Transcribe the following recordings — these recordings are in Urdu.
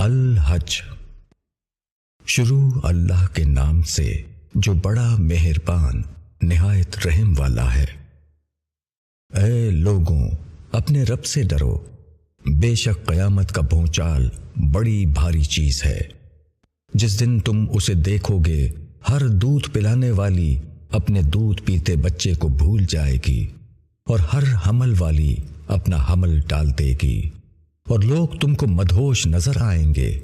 الحج۔ شروع اللہ کے نام سے جو بڑا مہربان، نہایت رحم والا ہے۔ اے لوگوں، اپنے رب سے ڈرو۔ بے شک قیامت کا پہنچال بڑی بھاری چیز ہے۔ جس دن تم اسے دیکھو گے، ہر دودھ پلانے والی اپنے دودھ پیتے بچے کو بھول جائے گی اور ہر حمل والی اپنا حمل ڈال دے گی۔ اور لوگ تم کو مدھوش نظر آئیں گے۔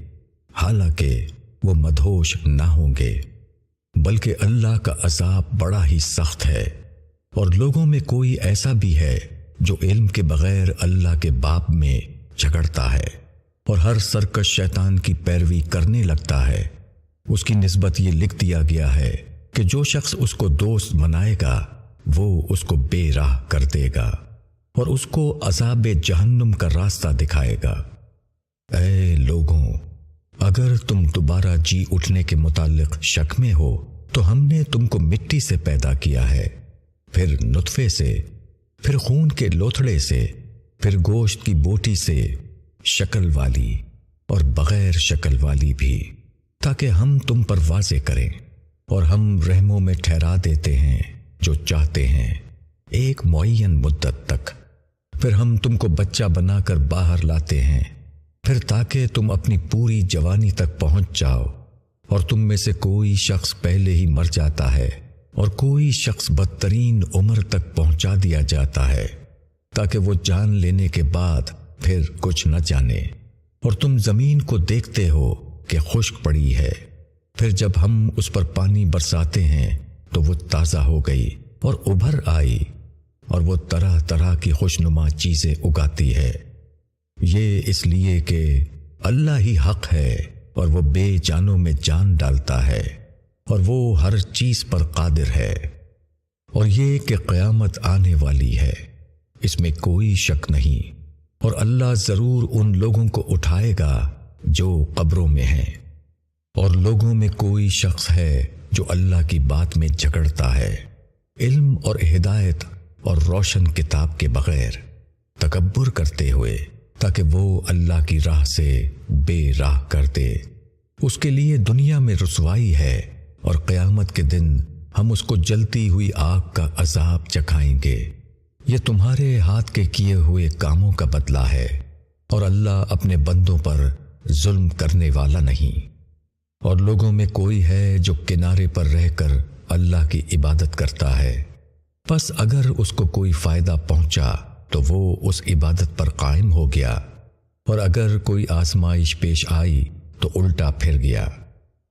حالانکہ وہ مدھوش نہ ہوں گے، بلکہ اللہ کا عذاب بڑا ہی سخت ہے۔ اور لوگوں میں کوئی ایسا بھی ہے جو علم کے بغیر اللہ کے باپ میں جھگڑتا ہے اور ہر سرکش شیطان کی پیروی کرنے لگتا ہے۔ اس کی نسبت یہ لکھ دیا گیا ہے کہ جو شخص اس کو دوست منائے گا، وہ اس کو بے راہ کر دے گا۔ اور اس کو عذاب جہنم کا راستہ دکھائے گا۔ اے لوگوں، اگر تم دوبارہ جی اٹھنے کے متعلق شک میں ہو، تو ہم نے تم کو مٹی سے پیدا کیا ہے۔ پھر نطفے سے، پھر خون کے لوتھڑے سے، پھر گوشت کی بوٹی سے، شکل والی اور بغیر شکل والی بھی، تاکہ ہم تم پر واضح کریں۔ اور ہم رحموں میں ٹھہرا دیتے ہیں جو چاہتے ہیں، ایک معین مدت تک۔ پھر ہم تم کو بچہ بنا کر باہر لاتے ہیں۔ پھر تاکہ تم اپنی پوری جوانی تک پہنچ جاؤ۔ اور تم میں سے کوئی شخص پہلے ہی مر جاتا ہے اور کوئی شخص بدترین عمر تک پہنچا دیا جاتا ہے۔ تاکہ وہ جان لینے کے بعد پھر کچھ نہ جانے۔ اور تم زمین کو دیکھتے ہو کہ خشک پڑی ہے۔ پھر جب ہم اس پر پانی برساتے ہیں تو وہ تازہ ہو گئی اور ابھر آئی۔ اور وہ طرح طرح کی خوشنما چیزیں اگاتی ہے۔ یہ اس لیے کہ اللہ ہی حق ہے اور وہ بے جانوں میں جان ڈالتا ہے اور وہ ہر چیز پر قادر ہے۔ اور یہ کہ قیامت آنے والی ہے، اس میں کوئی شک نہیں۔ اور اللہ ضرور ان لوگوں کو اٹھائے گا جو قبروں میں ہیں۔ اور لوگوں میں کوئی شخص ہے جو اللہ کی بات میں جھگڑتا ہے۔ علم اور ہدایت اور روشن کتاب کے بغیر تکبر کرتے ہوئے، تاکہ وہ اللہ کی راہ سے بے راہ کر دے اس کے لیے دنیا میں رسوائی ہے اور قیامت کے دن ہم اس کو جلتی ہوئی آگ کا عذاب چکھائیں گے۔ یہ تمہارے ہاتھ کے کیے ہوئے کاموں کا بدلہ ہے اور اللہ اپنے بندوں پر ظلم کرنے والا نہیں۔ اور لوگوں میں کوئی ہے جو کنارے پر رہ کر اللہ کی عبادت کرتا ہے۔ بس اگر اس کو کوئی فائدہ پہنچا تو وہ اس عبادت پر قائم ہو گیا۔ اور اگر کوئی آزمائش پیش آئی تو الٹا پھر گیا۔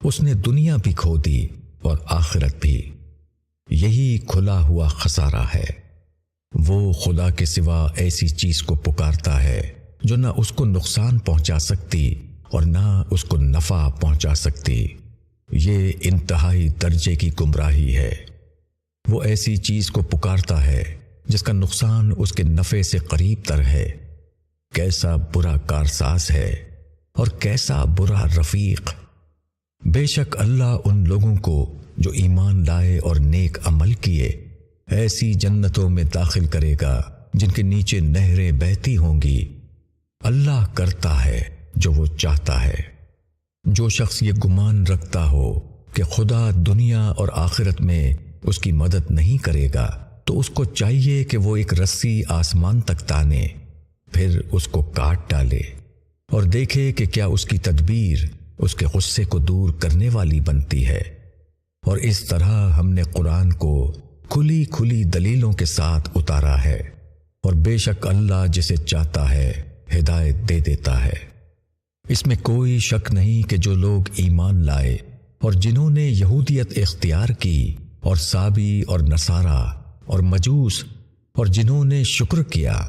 اس نے دنیا بھی کھو دی اور آخرت بھی۔ یہی کھلا ہوا خسارہ ہے۔ وہ خدا کے سوا ایسی چیز کو پکارتا ہے جو نہ اس کو نقصان پہنچا سکتی اور نہ اس کو نفع پہنچا سکتی۔ یہ انتہائی درجے کی گمراہی ہے۔ وہ ایسی چیز کو پکارتا ہے جس کا نقصان اس کے نفع سے قریب تر ہے۔ کیسا برا کارساز ہے اور کیسا برا رفیق۔ بے شک اللہ ان لوگوں کو جو ایمان لائے اور نیک عمل کیے ایسی جنتوں میں داخل کرے گا جن کے نیچے نہریں بہتی ہوں گی۔ اللہ کرتا ہے جو وہ چاہتا ہے۔ جو شخص یہ گمان رکھتا ہو کہ خدا دنیا اور آخرت میں اس کی مدد نہیں کرے گا تو اس کو چاہیے کہ وہ ایک رسی آسمان تک تانے، پھر اس کو کاٹ ڈالے اور دیکھے کہ کیا اس کی تدبیر اس کے غصے کو دور کرنے والی بنتی ہے۔ اور اس طرح ہم نے قرآن کو کھلی کھلی دلیلوں کے ساتھ اتارا ہے اور بے شک اللہ جسے چاہتا ہے ہدایت دے دیتا ہے۔ اس میں کوئی شک نہیں کہ جو لوگ ایمان لائے اور جنہوں نے یہودیت اختیار کی اور سابی اور نصارہ اور مجوس اور جنہوں نے شکر کیا،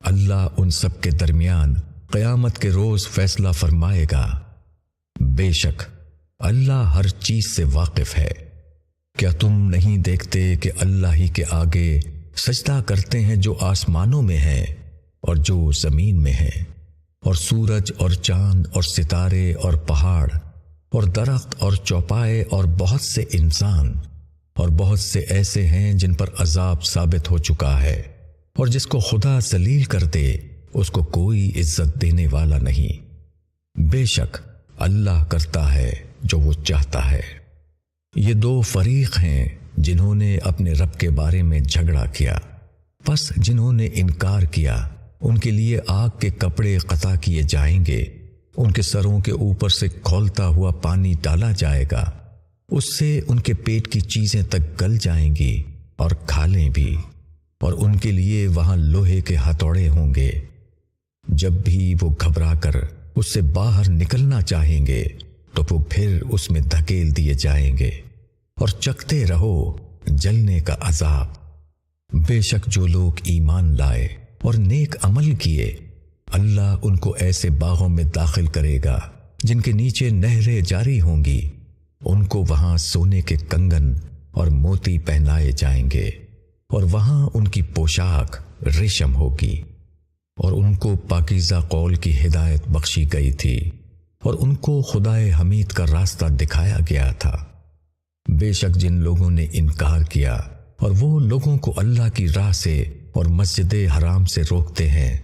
اللہ ان سب کے درمیان قیامت کے روز فیصلہ فرمائے گا۔ بے شک، اللہ ہر چیز سے واقف ہے۔ کیا تم نہیں دیکھتے کہ اللہ ہی کے آگے سجدہ کرتے ہیں جو آسمانوں میں ہے اور جو زمین میں ہے اور سورج اور چاند اور ستارے اور پہاڑ اور درخت اور چوپائے اور بہت سے انسان اور بہت سے ایسے ہیں جن پر عذاب ثابت ہو چکا ہے۔ اور جس کو خدا ذلیل کر دے، اس کو کوئی عزت دینے والا نہیں۔ بے شک اللہ کرتا ہے جو وہ چاہتا ہے۔ یہ دو فریق ہیں جنہوں نے اپنے رب کے بارے میں جھگڑا کیا۔ پس جنہوں نے انکار کیا، ان کے لیے آگ کے کپڑے قطع کیے جائیں گے۔ ان کے سروں کے اوپر سے کھولتا ہوا پانی ڈالا جائے گا۔ اس سے ان کے پیٹ کی چیزیں تک گل جائیں گی اور کھالیں بھی۔ اور ان کے لیے وہاں لوہے کے ہتھوڑے ہوں گے۔ جب بھی وہ گھبرا کر اس سے باہر نکلنا چاہیں گے، تو وہ پھر اس میں دھکیل دیے جائیں گے۔ اور چکتے رہو جلنے کا عذاب۔ بے شک جو لوگ ایمان لائے اور نیک عمل کیے، اللہ ان کو ایسے باغوں میں داخل کرے گا جن کے نیچے نہریں جاری ہوں گی۔ ان کو وہاں سونے کے کنگن اور موتی پہنائے جائیں گے اور وہاں ان کی پوشاک ریشم ہوگی اور ان کو پاکیزہ قول کی ہدایت بخشی گئی تھی اور ان کو خدائے حمید کا راستہ دکھایا گیا تھا۔ بے شک جن لوگوں نے انکار کیا اور وہ لوگوں کو اللہ کی راہ سے اور مسجد حرام سے روکتے ہیں،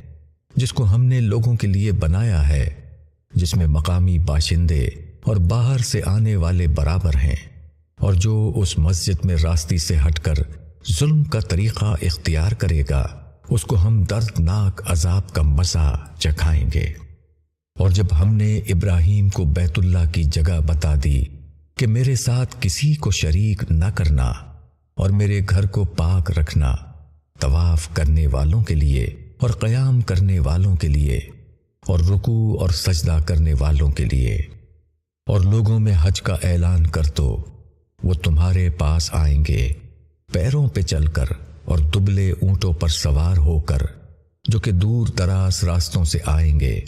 جس کو ہم نے لوگوں کے لیے بنایا ہے، جس میں مقامی باشندے اور باہر سے آنے والے برابر ہیں اور جو اس مسجد میں راستی سے ہٹ کر ظلم کا طریقہ اختیار کرے گا، اس کو ہم دردناک عذاب کا مزہ چکھائیں گے۔ اور جب ہم نے ابراہیم کو بیت اللہ کی جگہ بتا دی کہ میرے ساتھ کسی کو شریک نہ کرنا اور میرے گھر کو پاک رکھنا طواف کرنے والوں کے لیے اور قیام کرنے والوں کے لیے اور رکو اور سجدہ کرنے والوں کے لیے اور لوگوں میں حج کا اعلان کر دو۔ وہ تمہارے پاس آئیں گے۔ پیروں پہ چل کر اور دبلے اونٹوں پر سوار ہو کر، جو کہ دور دراز راستوں سے آئیں گے،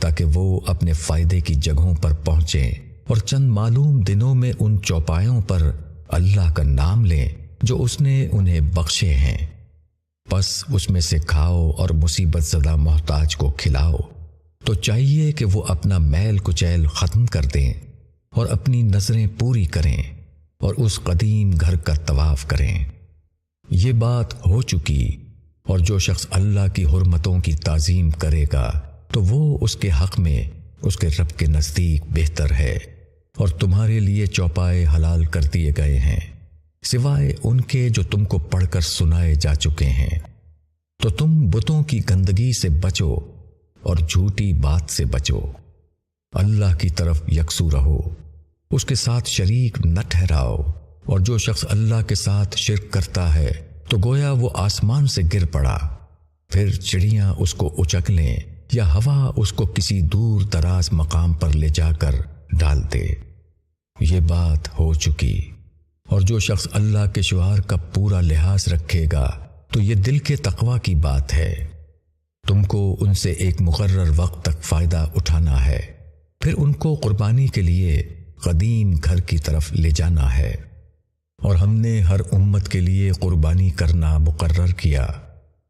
تاکہ وہ اپنے فائدے کی جگہوں پر پہنچیں اور چند معلوم دنوں میں ان چوپایوں پر اللہ کا نام لیں جو اس نے انہیں بخشے ہیں۔ بس اس میں سے کھاؤ اور مصیبت زدہ محتاج کو کھلاؤ۔ تو چاہیے کہ وہ اپنا میل کچیل ختم کر دیں اور اپنی نظریں پوری کریں اور اس قدیم گھر کا طواف کریں۔ یہ بات ہو چکی اور جو شخص اللہ کی حرمتوں کی تعظیم کرے گا تو وہ اس کے حق میں اس کے رب کے نزدیک بہتر ہے اور تمہارے لیے چوپائے حلال کر دیے گئے ہیں۔ سوائے ان کے جو تم کو پڑھ کر سنائے جا چکے ہیں۔ تو تم بتوں کی گندگی سے بچو۔ اور جھوٹی بات سے بچو۔ اللہ کی طرف یکسو رہو۔ اس کے ساتھ شریک نہ ٹھہراؤ۔ اور جو شخص اللہ کے ساتھ شرک کرتا ہے، تو گویا وہ آسمان سے گر پڑا۔ پھر چڑیاں اس کو اچک لیں یا ہوا اس کو کسی دور دراز مقام پر لے جا کر ڈال دے۔ یہ بات ہو چکی۔ اور جو شخص اللہ کے شعار کا پورا لحاظ رکھے گا، تو یہ دل کے تقوا کی بات ہے۔ تم کو ان سے ایک مقرر وقت تک فائدہ اٹھانا ہے۔ پھر ان کو قربانی کے لیے قدیم گھر کی طرف لے جانا ہے۔ اور ہم نے ہر امت کے لیے قربانی کرنا مقرر کیا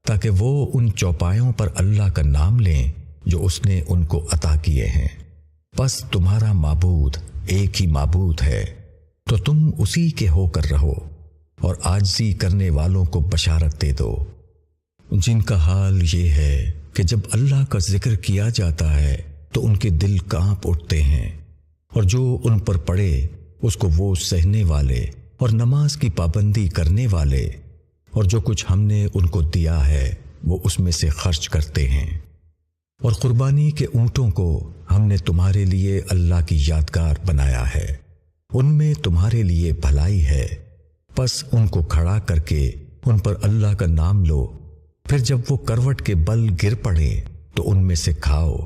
تاکہ وہ ان چوپایوں پر اللہ کا نام لیں جو اس نے ان کو عطا کیے ہیں۔ بس تمہارا معبود ایک ہی معبود ہے۔ تو تم اسی کے ہو کر رہو اور آجزی کرنے والوں کو بشارت دے دو۔ جن کا حال یہ ہے کہ جب اللہ کا ذکر کیا جاتا ہے تو ان کے دل کانپ اٹھتے ہیں اور جو ان پر پڑے، اس کو وہ سہنے والے اور نماز کی پابندی کرنے والے اور جو کچھ ہم نے ان کو دیا ہے، وہ اس میں سے خرچ کرتے ہیں۔ اور قربانی کے اونٹوں کو ہم نے تمہارے لیے اللہ کی یادگار بنایا ہے۔ ان میں تمہارے لیے بھلائی ہے۔ بس ان کو کھڑا کر کے ان پر اللہ کا نام لو۔ پھر جب وہ کروٹ کے بل گر پڑے تو ان میں سے کھاؤ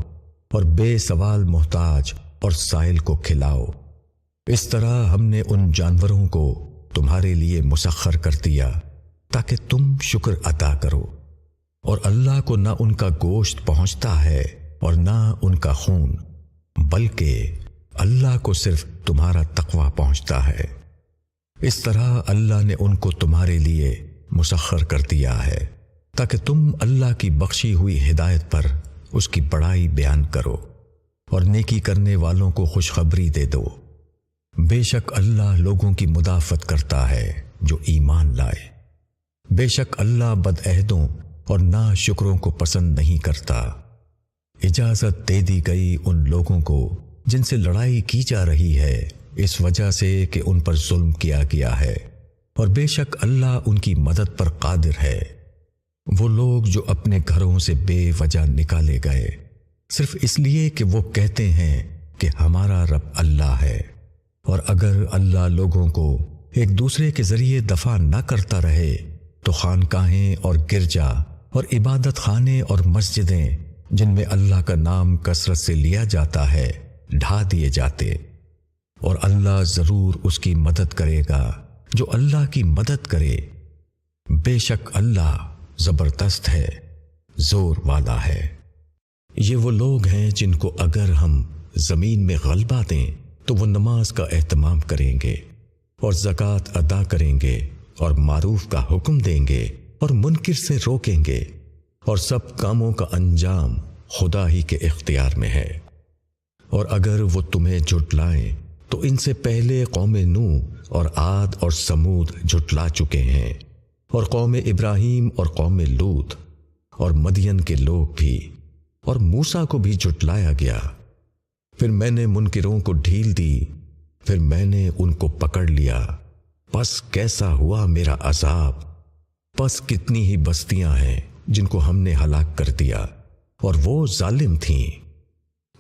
اور بے سوال محتاج اور سائل کو کھلاؤ۔ اس طرح ہم نے ان جانوروں کو تمہارے لیے مسخر کر دیا تاکہ تم شکر ادا کرو۔ اور اللہ کو نہ ان کا گوشت پہنچتا ہے اور نہ ان کا خون، بلکہ اللہ کو صرف تمہارا تقوی پہنچتا ہے۔ اس طرح اللہ نے ان کو تمہارے لیے مسخر کر دیا ہے۔ تاکہ تم اللہ کی بخشی ہوئی ہدایت پر اس کی بڑائی بیان کرو اور نیکی کرنے والوں کو خوشخبری دے دو۔ بے شک اللہ لوگوں کی مدافعت کرتا ہے جو ایمان لائے۔ بے شک اللہ بد عہدوں اور نا شکروں کو پسند نہیں کرتا۔ اجازت دے دی گئی ان لوگوں کو جن سے لڑائی کی جا رہی ہے، اس وجہ سے کہ ان پر ظلم کیا گیا ہے۔ اور بے شک اللہ ان کی مدد پر قادر ہے۔ وہ لوگ جو اپنے گھروں سے بے وجہ نکالے گئے۔ صرف اس لیے کہ وہ کہتے ہیں کہ ہمارا رب اللہ ہے۔ اور اگر اللہ لوگوں کو ایک دوسرے کے ذریعے دفاع نہ کرتا رہے، تو خانقاہیں اور گرجا اور عبادت خانے اور مسجدیں جن میں اللہ کا نام کثرت سے لیا جاتا ہے، ڈھا دیے جاتے۔ اور اللہ ضرور اس کی مدد کرے گا جو اللہ کی مدد کرے۔ بے شک اللہ زبردست ہے، زور والا ہے۔ یہ وہ لوگ ہیں جن کو اگر ہم زمین میں غلبہ دیں، تو وہ نماز کا اہتمام کریں گے اور زکوٰۃ ادا کریں گے اور معروف کا حکم دیں گے اور منکر سے روکیں گے اور سب کاموں کا انجام خدا ہی کے اختیار میں ہے۔ اور اگر وہ تمہیں جھٹلائیں، تو ان سے پہلے قوم نو اور آد اور سمود جھٹلا چکے ہیں۔ اور قوم ابراہیم اور قوم لوت اور مدین کے لوگ بھی اور موسا کو بھی جھٹلایا گیا۔ پھر میں نے منکروں کو ڈھیل دی، پھر میں نے ان کو پکڑ لیا۔ پس کیسا ہوا میرا عذاب؟ پس کتنی ہی بستیاں ہیں جن کو ہم نے ہلاک کر دیا اور وہ ظالم تھیں۔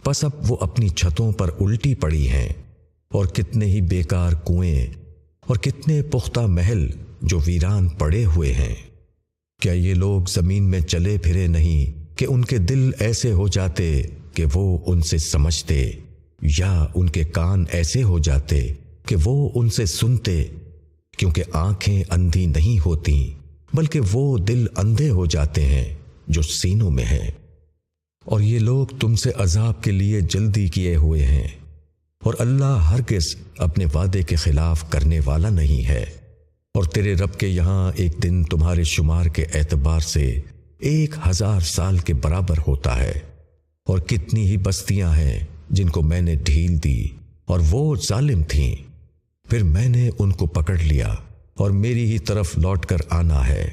پس اب وہ اپنی چھتوں پر الٹی پڑی ہیں اور کتنے ہی بیکار کنویں اور کتنے پختہ محل جو ویران پڑے ہوئے ہیں۔ کیا یہ لوگ زمین میں چلے پھرے نہیں کہ ان کے دل ایسے ہو جاتے کہ وہ ان سے سمجھتے، یا ان کے کان ایسے ہو جاتے کہ وہ ان سے سنتے؟ کیونکہ آنکھیں اندھی نہیں ہوتی بلکہ وہ دل اندھے ہو جاتے ہیں جو سینوں میں ہیں۔ اور یہ لوگ تم سے عذاب کے لیے جلدی کیے ہوئے ہیں۔ اور اللہ ہرگز اپنے وعدے کے خلاف کرنے والا نہیں ہے۔ اور تیرے رب کے یہاں ایک دن تمہارے شمار کے اعتبار سے ایک ہزار سال کے برابر ہوتا ہے۔ اور کتنی ہی بستیاں ہیں جن کو میں نے ڈھیل دی، اور وہ ظالم تھیں۔ پھر میں نے ان کو پکڑ لیا اور میری ہی طرف لوٹ کر آنا ہے۔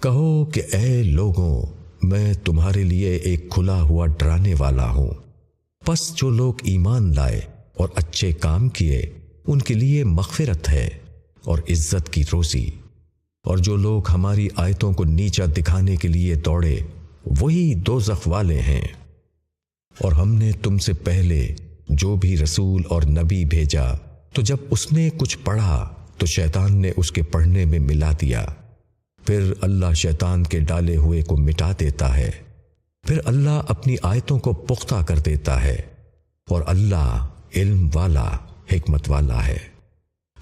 کہو کہ اے لوگوں، میں تمہارے لیے ایک کھلا ہوا ڈرانے والا ہوں۔ پس جو لوگ ایمان لائے اور اچھے کام کیے، ان کے لیے مغفرت ہے۔ اور عزت کی روزی۔ اور جو لوگ ہماری آیتوں کو نیچا دکھانے کے لیے دوڑے، وہی دو زخ والے ہیں۔ اور ہم نے تم سے پہلے جو بھی رسول اور نبی بھیجا، تو جب اس نے کچھ پڑھا، تو شیطان نے اس کے پڑھنے میں ملا دیا۔ پھر اللہ شیطان کے ڈالے ہوئے کو مٹا دیتا ہے۔ پھر اللہ اپنی آیتوں کو پختہ کر دیتا ہے۔ اور اللہ علم والا، حکمت والا ہے۔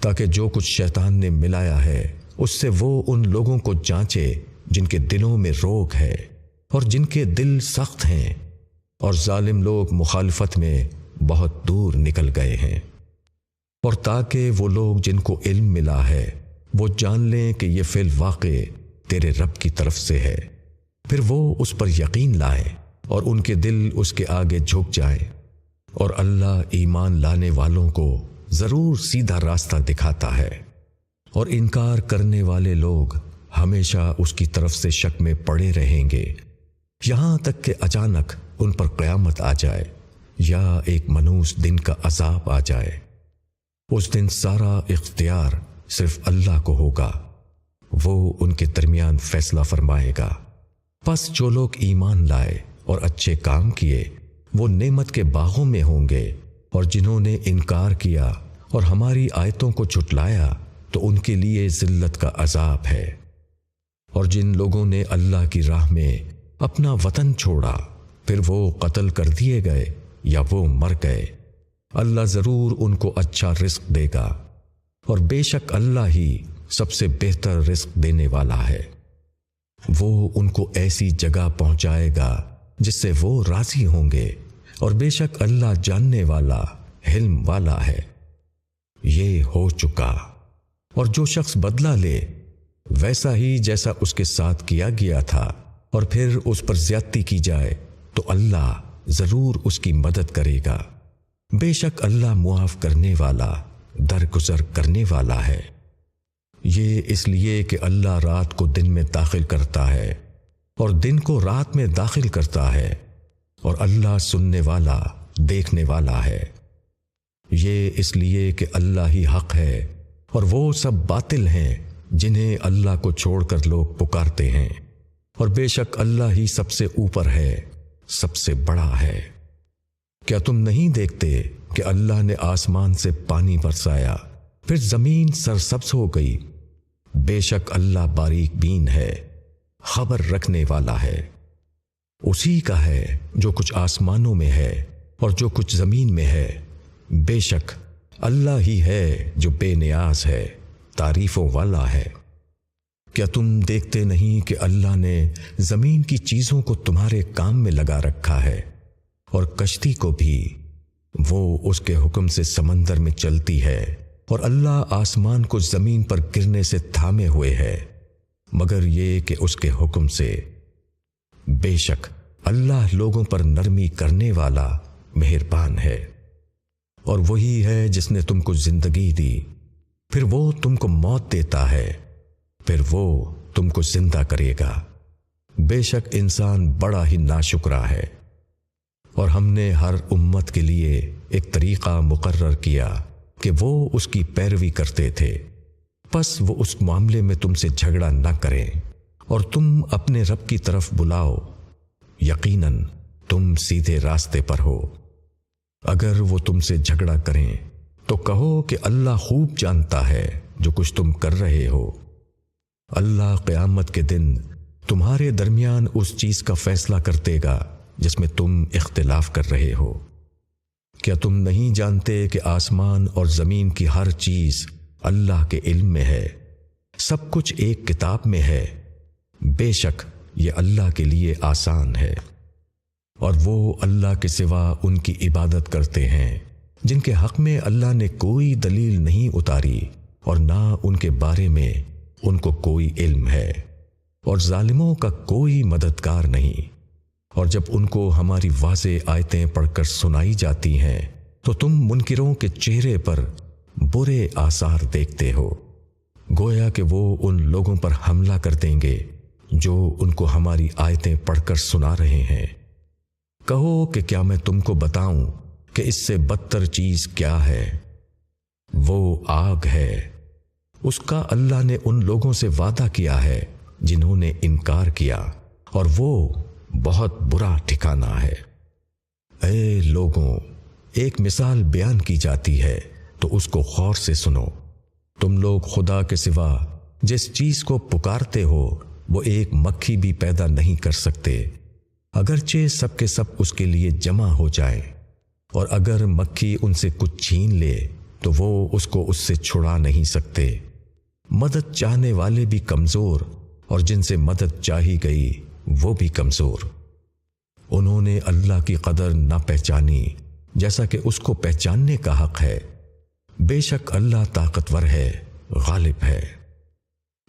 تاکہ جو کچھ شیطان نے ملایا ہے، اس سے وہ ان لوگوں کو جانچے جن کے دلوں میں روگ ہے اور جن کے دل سخت ہیں۔ اور ظالم لوگ مخالفت میں بہت دور نکل گئے ہیں۔ اور تاکہ وہ لوگ جن کو علم ملا ہے، وہ جان لیں کہ یہ فی الواقع تیرے رب کی طرف سے ہے۔ پھر وہ اس پر یقین لائے اور ان کے دل اس کے آگے جھک جائے اور اللہ ایمان لانے والوں کو ضرور سیدھا راستہ دکھاتا ہے۔ اور انکار کرنے والے لوگ ہمیشہ اس کی طرف سے شک میں پڑے رہیں گے۔ یہاں تک کہ اچانک ان پر قیامت آ جائے یا ایک منوس دن کا عذاب آ جائے۔ اس دن سارا اختیار صرف اللہ کو ہوگا۔ وہ ان کے درمیان فیصلہ فرمائے گا۔ پس جو لوگ ایمان لائے اور اچھے کام کیے، وہ نعمت کے باغوں میں ہوں گے۔ اور جنہوں نے انکار کیا اور ہماری آیتوں کو چھٹلایا تو ان کے لیے ذلت کا عذاب ہے۔ اور جن لوگوں نے اللہ کی راہ میں اپنا وطن چھوڑا، پھر وہ قتل کر دیے گئے یا وہ مر گئے۔ اللہ ضرور ان کو اچھا رزق دے گا۔ اور بے شک اللہ ہی سب سے بہتر رزق دینے والا ہے۔ وہ ان کو ایسی جگہ پہنچائے گا جس سے وہ راضی ہوں گے۔ اور بے شک اللہ جاننے والا حلم والا ہے۔ یہ ہو چکا۔ اور جو شخص بدلہ لے، ویسا ہی جیسا اس کے ساتھ کیا گیا تھا۔ اور پھر اس پر زیادتی کی جائے تو اللہ ضرور اس کی مدد کرے گا۔ بے شک اللہ معاف کرنے والا، درگزر کرنے والا ہے۔ یہ اس لیے کہ اللہ رات کو دن میں داخل کرتا ہے اور دن کو رات میں داخل کرتا ہے۔ اور اللہ سننے والا، دیکھنے والا ہے۔ یہ اس لیے کہ اللہ ہی حق ہے اور وہ سب باطل ہیں جنہیں اللہ کو چھوڑ کر لوگ پکارتے ہیں۔ اور بے شک اللہ ہی سب سے اوپر ہے، سب سے بڑا ہے۔ کیا تم نہیں دیکھتے کہ اللہ نے آسمان سے پانی برسایا، پھر زمین سرسبز ہو گئی؟ بے شک اللہ باریک بین ہے، خبر رکھنے والا ہے۔ اسی کا ہے جو کچھ آسمانوں میں ہے اور جو کچھ زمین میں ہے۔ بے شک اللہ ہی ہے جو بے نیاز ہے، تعریفوں والا ہے۔ کیا تم دیکھتے نہیں کہ اللہ نے زمین کی چیزوں کو تمہارے کام میں لگا رکھا ہے اور کشتی کو بھی؟ وہ اس کے حکم سے سمندر میں چلتی ہے اور اللہ آسمان کو زمین پر گرنے سے تھامے ہوئے ہے۔ مگر یہ کہ اس کے حکم سے بے شک اللہ لوگوں پر نرمی کرنے والا مہربان ہے۔ اور وہی ہے جس نے تم کو زندگی دی۔ پھر وہ تم کو موت دیتا ہے۔ پھر وہ تم کو زندہ کرے گا۔ بے شک انسان بڑا ہی ناشکرا ہے۔ اور ہم نے ہر امت کے لیے ایک طریقہ مقرر کیا کہ وہ اس کی پیروی کرتے تھے۔ بس وہ اس معاملے میں تم سے جھگڑا نہ کریں۔ اور تم اپنے رب کی طرف بلاؤ۔ یقیناً تم سیدھے راستے پر ہو۔ اگر وہ تم سے جھگڑا کریں، تو کہو کہ اللہ خوب جانتا ہے جو کچھ تم کر رہے ہو۔ اللہ قیامت کے دن تمہارے درمیان اس چیز کا فیصلہ کرتے گا جس میں تم اختلاف کر رہے ہو۔ کیا تم نہیں جانتے کہ آسمان اور زمین کی ہر چیز اللہ کے علم میں ہے؟ سب کچھ ایک کتاب میں ہے۔ بے شک یہ اللہ کے لیے آسان ہے۔ اور وہ اللہ کے سوا ان کی عبادت کرتے ہیں، جن کے حق میں اللہ نے کوئی دلیل نہیں اتاری اور نہ ان کے بارے میں ان کو کوئی علم ہے۔ اور ظالموں کا کوئی مددگار نہیں۔ اور جب ان کو ہماری واضح آیتیں پڑھ کر سنائی جاتی ہیں، تو تم منکروں کے چہرے پر برے آثار دیکھتے ہو۔ گویا کہ وہ ان لوگوں پر حملہ کر دیں گے۔ جو ان کو ہماری آیتیں پڑھ کر سنا رہے ہیں۔ کہو کہ کیا میں تم کو بتاؤں کہ اس سے بدتر چیز کیا ہے؟ وہ آگ ہے۔ اس کا اللہ نے ان لوگوں سے وعدہ کیا ہے جنہوں نے انکار کیا، اور وہ بہت برا ٹھکانہ ہے۔ اے لوگوں، ایک مثال بیان کی جاتی ہے تو اس کو غور سے سنو۔ تم لوگ خدا کے سوا جس چیز کو پکارتے ہو وہ ایک مکھی بھی پیدا نہیں کر سکتے۔ اگرچہ سب کے سب اس کے لیے جمع ہو جائیں، اور اگر مکھی ان سے کچھ چھین لے، تو وہ اس کو اس سے چھڑا نہیں سکتے۔ مدد چاہنے والے بھی کمزور، اور جن سے مدد چاہی گئی، وہ بھی کمزور۔ انہوں نے اللہ کی قدر نہ پہچانی، جیسا کہ اس کو پہچاننے کا حق ہے۔ بے شک اللہ طاقتور ہے، غالب ہے۔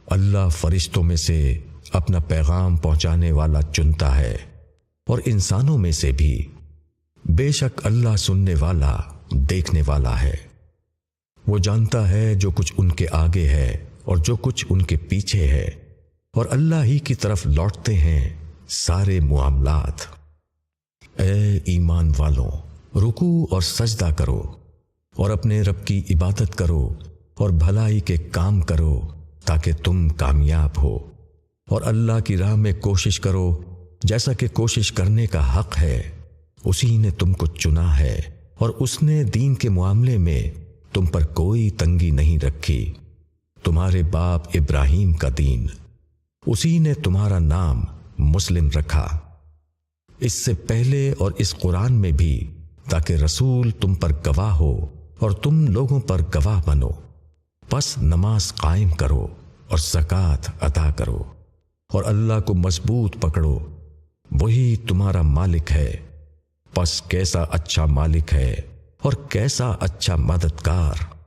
اللہ فرشتوں میں سے اپنا پیغام پہنچانے والا چنتا ہے اور انسانوں میں سے بھی۔ بے شک اللہ سننے والا، دیکھنے والا ہے۔ وہ جانتا ہے جو کچھ ان کے آگے ہے اور جو کچھ ان کے پیچھے ہے۔ اور اللہ ہی کی طرف لوٹتے ہیں سارے معاملات۔ اے ایمان والوں رکو اور سجدہ کرو اور اپنے رب کی عبادت کرو اور بھلائی کے کام کرو تاکہ تم کامیاب ہو۔ اور اللہ کی راہ میں کوشش کرو جیسا کہ کوشش کرنے کا حق ہے۔ اسی نے تم کو چنا ہے اور اس نے دین کے معاملے میں تم پر کوئی تنگی نہیں رکھی۔ تمہارے باپ ابراہیم کا دین۔ اسی نے تمہارا نام مسلم رکھا۔ اس سے پہلے اور اس قرآن میں بھی تاکہ رسول تم پر گواہ ہو اور تم لوگوں پر گواہ بنو۔ بس نماز قائم کرو اور زکوٰۃ ادا کرو۔ اور اللہ کو مضبوط پکڑو۔ وہی تمہارا مالک ہے۔ پس کیسا اچھا مالک ہے اور کیسا اچھا مددگار۔